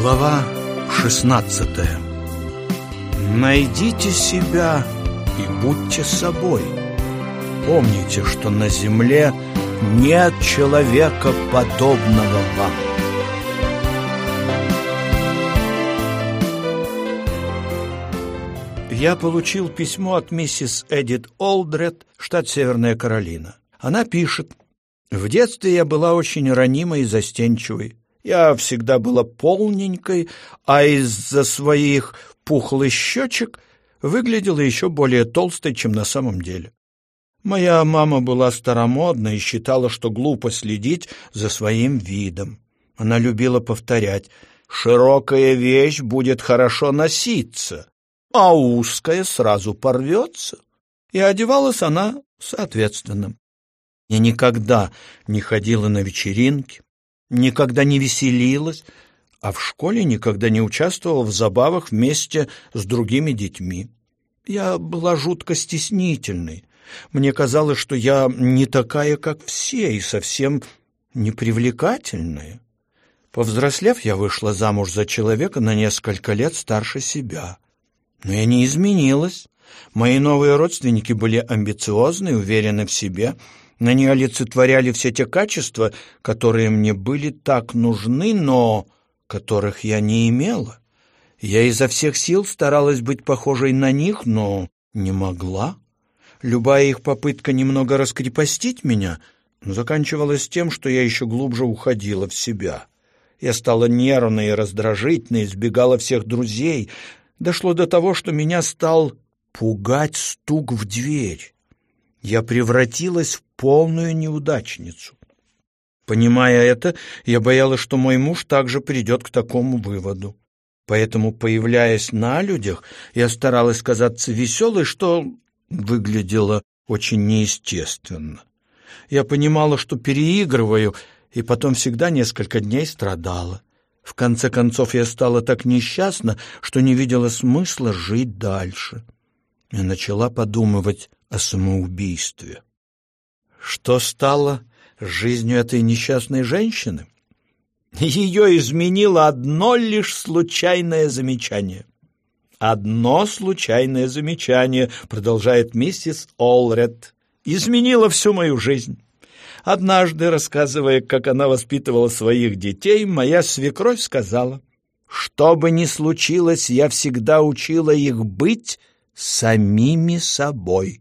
Глава 16 Найдите себя и будьте собой. Помните, что на земле нет человека, подобного вам. Я получил письмо от миссис Эдит Олдред, штат Северная Каролина. Она пишет, «В детстве я была очень ранимой и застенчивой. Я всегда была полненькой, а из-за своих пухлых щечек выглядела еще более толстой, чем на самом деле. Моя мама была старомодна и считала, что глупо следить за своим видом. Она любила повторять «широкая вещь будет хорошо носиться, а узкая сразу порвется». И одевалась она соответственно. Я никогда не ходила на вечеринки, никогда не веселилась, а в школе никогда не участвовала в забавах вместе с другими детьми. Я была жутко стеснительной. Мне казалось, что я не такая, как все, и совсем непривлекательная. Повзрослев, я вышла замуж за человека на несколько лет старше себя. Но я не изменилась. Мои новые родственники были амбициозны, уверены в себе — они олицетворяли все те качества, которые мне были так нужны, но которых я не имела. Я изо всех сил старалась быть похожей на них, но не могла. Любая их попытка немного раскрепостить меня заканчивалась тем, что я еще глубже уходила в себя. Я стала нервной и раздражительной, избегала всех друзей. Дошло до того, что меня стал пугать стук в дверь я превратилась в полную неудачницу. Понимая это, я боялась, что мой муж также придет к такому выводу. Поэтому, появляясь на людях, я старалась казаться веселой, что выглядело очень неестественно. Я понимала, что переигрываю, и потом всегда несколько дней страдала. В конце концов, я стала так несчастна, что не видела смысла жить дальше. Я начала подумывать, о самоубийстве. Что стало с жизнью этой несчастной женщины? Ее изменило одно лишь случайное замечание. «Одно случайное замечание», — продолжает миссис Олред, — «изменило всю мою жизнь». Однажды, рассказывая, как она воспитывала своих детей, моя свекровь сказала, «Что бы ни случилось, я всегда учила их быть самими собой».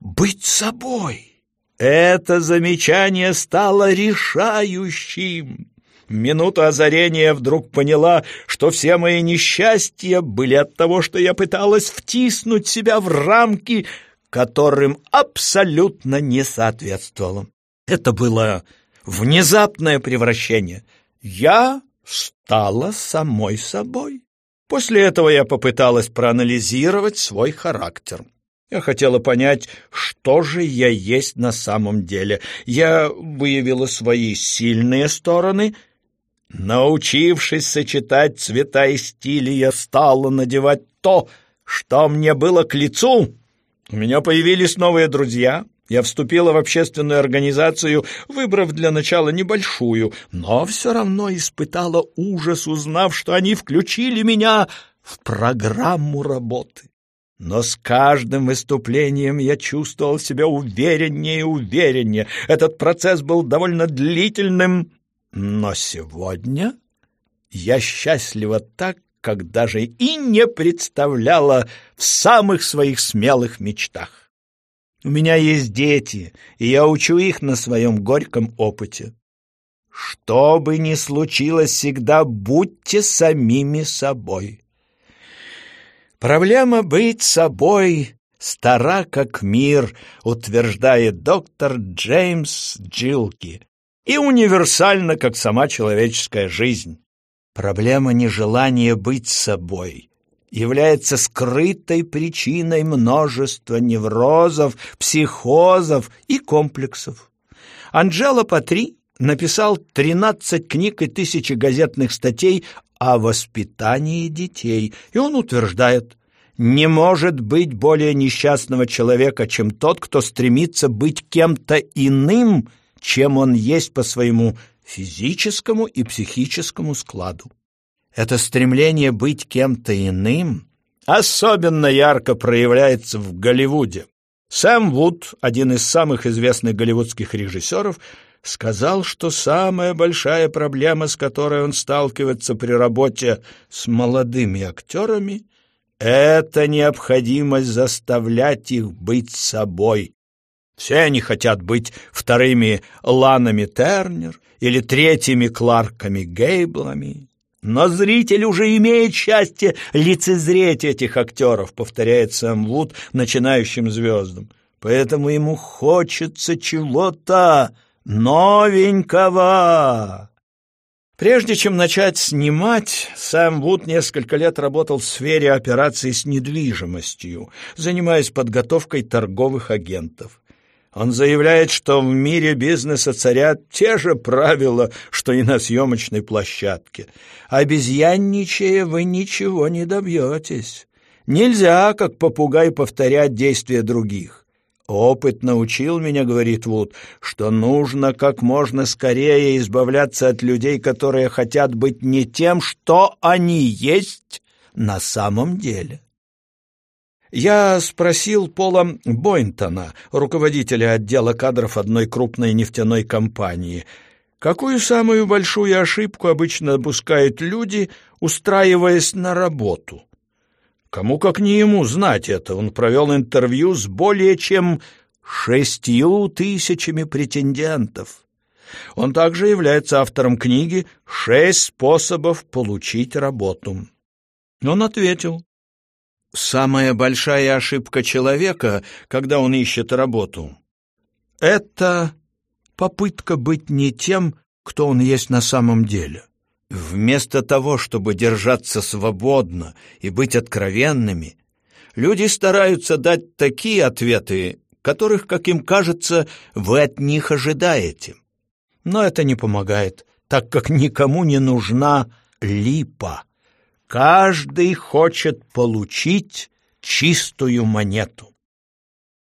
Быть собой. Это замечание стало решающим. В минуту озарения вдруг поняла, что все мои несчастья были от того, что я пыталась втиснуть себя в рамки, которым абсолютно не соответствовало. Это было внезапное превращение. Я стала самой собой. После этого я попыталась проанализировать свой характер. Я хотела понять, что же я есть на самом деле. Я выявила свои сильные стороны. Научившись сочетать цвета и стили, я стала надевать то, что мне было к лицу. У меня появились новые друзья. Я вступила в общественную организацию, выбрав для начала небольшую, но все равно испытала ужас, узнав, что они включили меня в программу работы. Но с каждым выступлением я чувствовал себя увереннее и увереннее. Этот процесс был довольно длительным, но сегодня я счастлива так, как даже и не представляла в самых своих смелых мечтах. У меня есть дети, и я учу их на своем горьком опыте. Что бы ни случилось, всегда будьте самими собой. Проблема быть собой стара как мир, утверждает доктор Джеймс Джилки, и универсальна, как сама человеческая жизнь. Проблема нежелания быть собой является скрытой причиной множества неврозов, психозов и комплексов. Анджело Патри написал 13 книг и тысячи газетных статей о воспитании детей, и он утверждает, не может быть более несчастного человека, чем тот, кто стремится быть кем-то иным, чем он есть по своему физическому и психическому складу. Это стремление быть кем-то иным особенно ярко проявляется в Голливуде. Сэм Вуд, один из самых известных голливудских режиссеров, сказал, что самая большая проблема, с которой он сталкивается при работе с молодыми актерами, это необходимость заставлять их быть собой. Все они хотят быть вторыми Ланами Тернер или третьими Кларками Гейблами. Но зритель уже имеет счастье лицезреть этих актеров, повторяет Сэм Вуд начинающим звездам. Поэтому ему хочется чего-то новенького. Прежде чем начать снимать, Сэм Вуд несколько лет работал в сфере операций с недвижимостью, занимаясь подготовкой торговых агентов. Он заявляет, что в мире бизнеса царят те же правила, что и на съемочной площадке. Обезьянничая, вы ничего не добьетесь. Нельзя, как попугай, повторять действия других. «Опыт научил меня, — говорит Вуд, — что нужно как можно скорее избавляться от людей, которые хотят быть не тем, что они есть на самом деле». Я спросил Пола Бойнтона, руководителя отдела кадров одной крупной нефтяной компании, какую самую большую ошибку обычно допускают люди, устраиваясь на работу. Кому как не ему знать это, он провел интервью с более чем шестью тысячами претендентов. Он также является автором книги «Шесть способов получить работу». Он ответил, «Самая большая ошибка человека, когда он ищет работу, это попытка быть не тем, кто он есть на самом деле». Вместо того, чтобы держаться свободно и быть откровенными, люди стараются дать такие ответы, которых, как им кажется, вы от них ожидаете. Но это не помогает, так как никому не нужна липа. Каждый хочет получить чистую монету.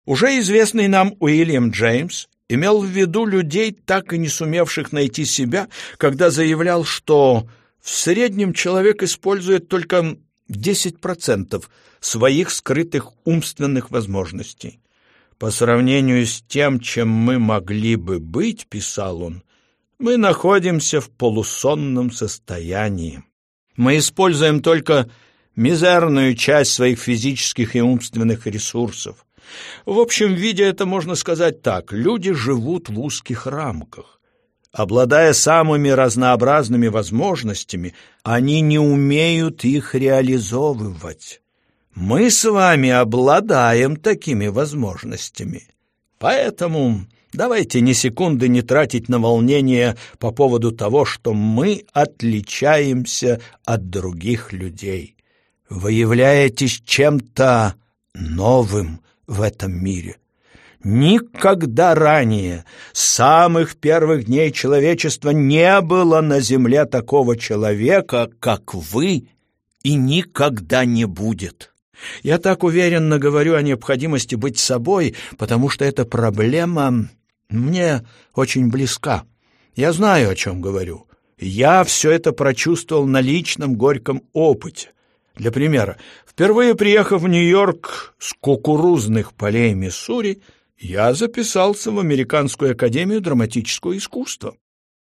Уже известный нам Уильям Джеймс имел в виду людей, так и не сумевших найти себя, когда заявлял, что в среднем человек использует только 10% своих скрытых умственных возможностей. По сравнению с тем, чем мы могли бы быть, писал он, мы находимся в полусонном состоянии. Мы используем только мизерную часть своих физических и умственных ресурсов. В общем виде это можно сказать так. Люди живут в узких рамках. Обладая самыми разнообразными возможностями, они не умеют их реализовывать. Мы с вами обладаем такими возможностями. Поэтому давайте ни секунды не тратить на волнение по поводу того, что мы отличаемся от других людей. Вы являетесь чем-то новым, в этом мире. Никогда ранее, с самых первых дней человечества, не было на земле такого человека, как вы, и никогда не будет. Я так уверенно говорю о необходимости быть собой, потому что эта проблема мне очень близка. Я знаю, о чем говорю. Я все это прочувствовал на личном горьком опыте. Для примера, впервые приехав в Нью-Йорк с кукурузных полей Миссури, я записался в Американскую академию драматического искусства.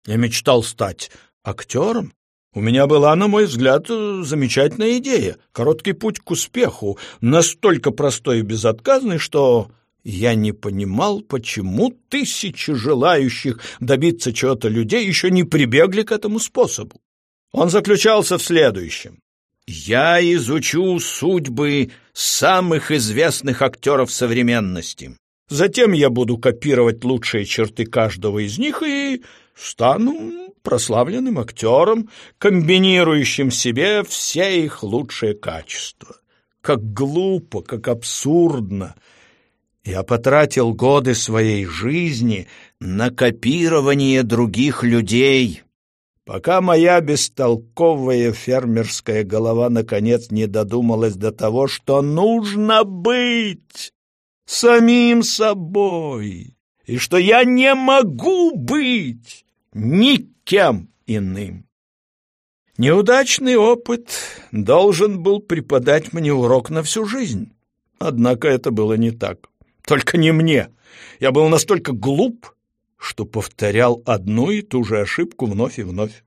Я мечтал стать актером. У меня была, на мой взгляд, замечательная идея. Короткий путь к успеху, настолько простой и безотказный, что я не понимал, почему тысячи желающих добиться чего-то людей еще не прибегли к этому способу. Он заключался в следующем. Я изучу судьбы самых известных актеров современности. Затем я буду копировать лучшие черты каждого из них и стану прославленным актером, комбинирующим в себе все их лучшие качества. Как глупо, как абсурдно. Я потратил годы своей жизни на копирование других людей, пока моя бестолковая фермерская голова наконец не додумалась до того, что нужно быть самим собой, и что я не могу быть никем иным. Неудачный опыт должен был преподать мне урок на всю жизнь. Однако это было не так. Только не мне. Я был настолько глуп, что повторял одну и ту же ошибку вновь и вновь.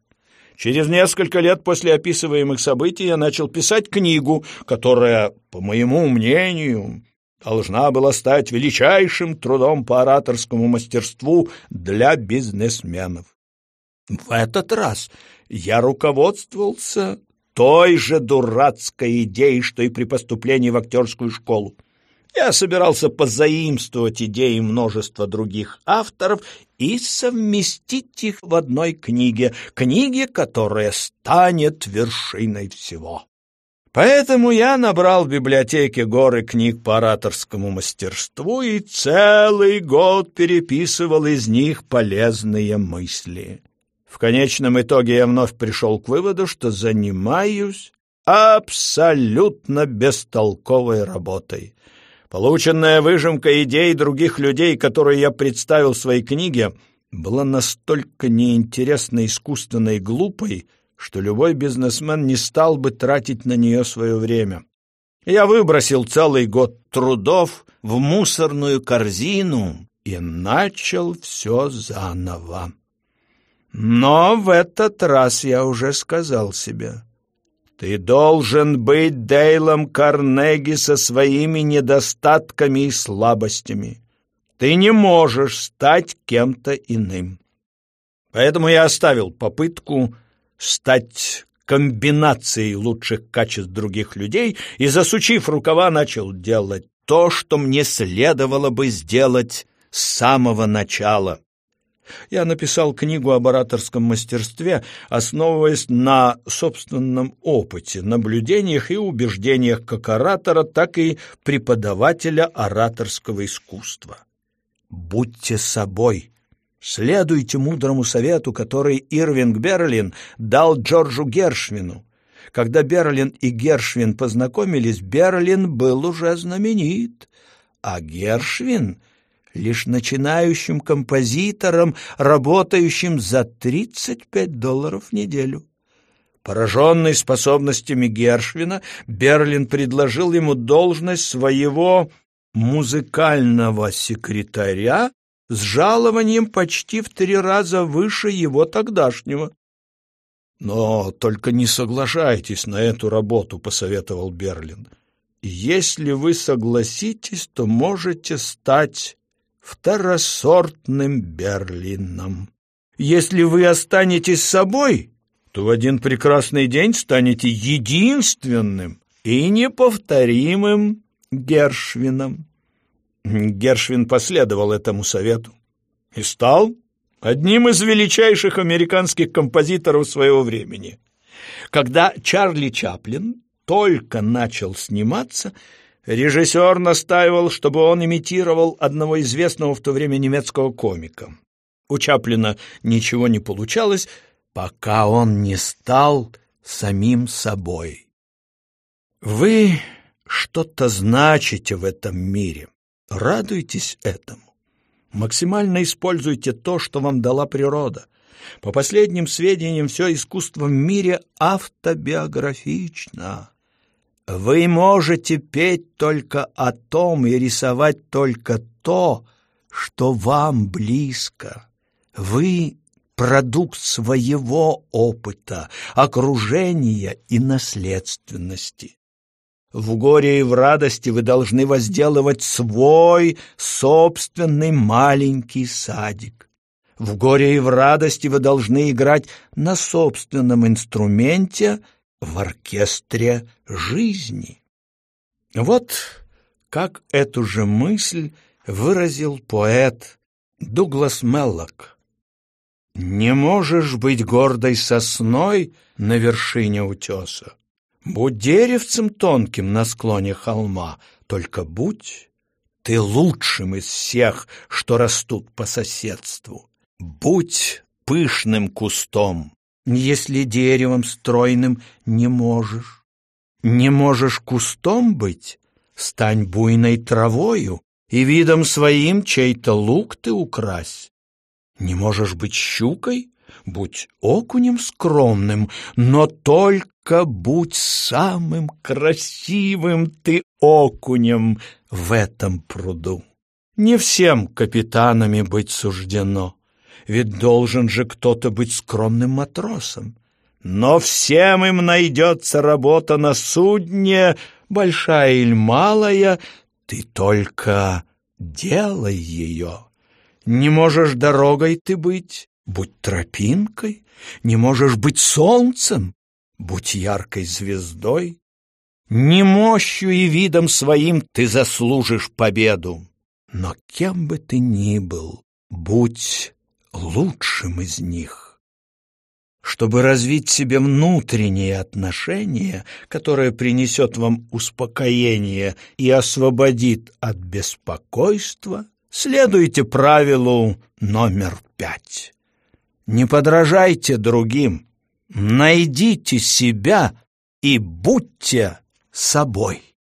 Через несколько лет после описываемых событий я начал писать книгу, которая, по моему мнению, должна была стать величайшим трудом по ораторскому мастерству для бизнесменов. В этот раз я руководствовался той же дурацкой идеей, что и при поступлении в актерскую школу. Я собирался позаимствовать идеи множества других авторов и совместить их в одной книге, книге, которая станет вершиной всего. Поэтому я набрал в библиотеке горы книг по ораторскому мастерству и целый год переписывал из них полезные мысли. В конечном итоге я вновь пришел к выводу, что занимаюсь абсолютно бестолковой работой. Полученная выжимка идей других людей, которые я представил в своей книге, была настолько неинтересной, искусственной и глупой, что любой бизнесмен не стал бы тратить на нее свое время. Я выбросил целый год трудов в мусорную корзину и начал все заново. Но в этот раз я уже сказал себе, ты должен быть Дейлом Карнеги со своими недостатками и слабостями. Ты не можешь стать кем-то иным. Поэтому я оставил попытку стать комбинацией лучших качеств других людей и, засучив рукава, начал делать то, что мне следовало бы сделать с самого начала. Я написал книгу об ораторском мастерстве, основываясь на собственном опыте, наблюдениях и убеждениях как оратора, так и преподавателя ораторского искусства. Будьте собой. Следуйте мудрому совету, который Ирвинг Берлин дал Джорджу Гершвину. Когда Берлин и Гершвин познакомились, Берлин был уже знаменит, а Гершвин — лишь начинающим композитором, работающим за 35 долларов в неделю. Пораженный способностями Гершвина, Берлин предложил ему должность своего музыкального секретаря с жалованием почти в три раза выше его тогдашнего. «Но только не соглашайтесь на эту работу», — посоветовал Берлин. «Если вы согласитесь, то можете стать второсортным Берлином. Если вы останетесь собой, то в один прекрасный день станете единственным и неповторимым Гершвином. Гершвин последовал этому совету и стал одним из величайших американских композиторов своего времени. Когда Чарли Чаплин только начал сниматься, Режиссер настаивал, чтобы он имитировал одного известного в то время немецкого комика. У Чаплина ничего не получалось, пока он не стал самим собой. Вы что-то значите в этом мире. Радуйтесь этому. Максимально используйте то, что вам дала природа. По последним сведениям, все искусство в мире автобиографично. Вы можете петь только о том и рисовать только то, что вам близко. Вы — продукт своего опыта, окружения и наследственности. В горе и в радости вы должны возделывать свой собственный маленький садик. В горе и в радости вы должны играть на собственном инструменте — в оркестре жизни. Вот как эту же мысль выразил поэт Дуглас Меллок. «Не можешь быть гордой сосной на вершине утеса. Будь деревцем тонким на склоне холма, только будь ты лучшим из всех, что растут по соседству. Будь пышным кустом, если деревом стройным не можешь. Не можешь кустом быть, стань буйной травою, и видом своим чей-то лук ты укрась. Не можешь быть щукой, Будь окунем скромным, но только будь самым красивым ты окунем в этом пруду. Не всем капитанами быть суждено, ведь должен же кто-то быть скромным матросом. Но всем им найдется работа на судне, большая или малая, ты только делай ее. Не можешь дорогой ты быть, будь тропинкой, не можешь быть солнцем, будь яркой звездой. Не мощью и видом своим ты заслужишь победу, но кем бы ты ни был, будь лучшим из них. Чтобы развить себе внутреннее отношение, которое принесет вам успокоение и освободит от беспокойства, следуйте правилу номер пять. Не подражайте другим, найдите себя и будьте собой.